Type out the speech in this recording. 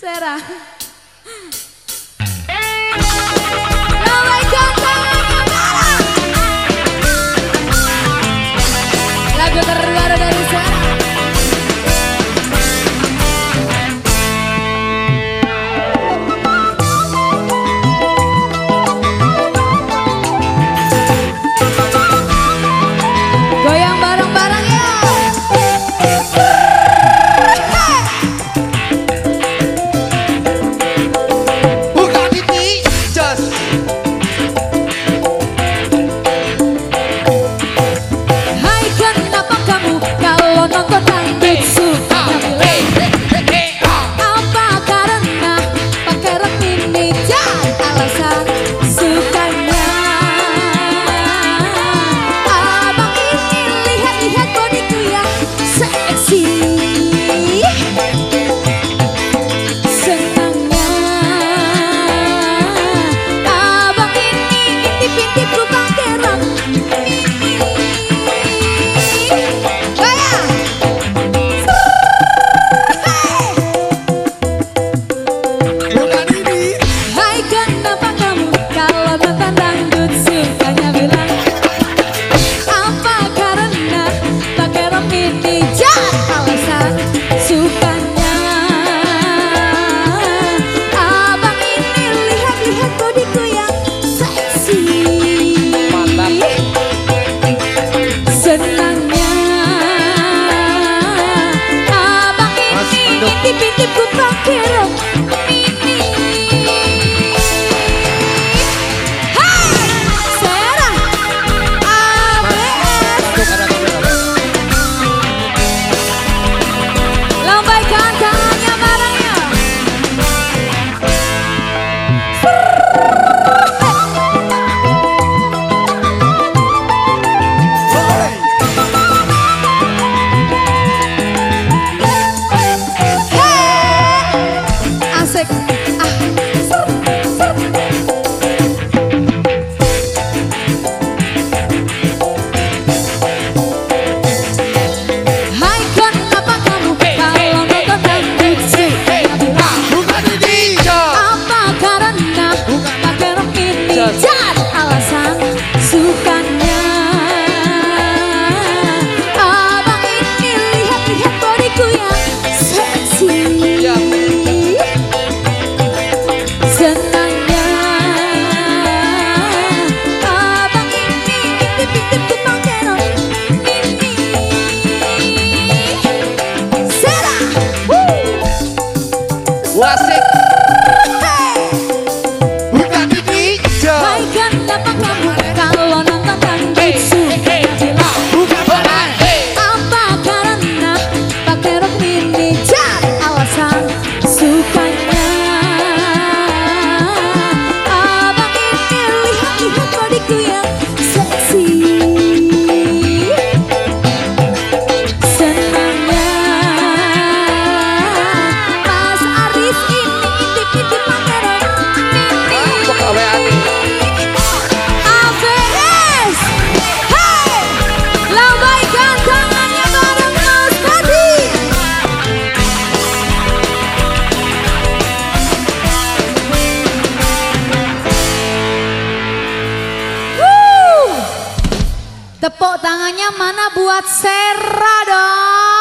Será? Ngintip-ngintip ku tak kira Whatever. Tepuk tangannya mana buat Sera dong.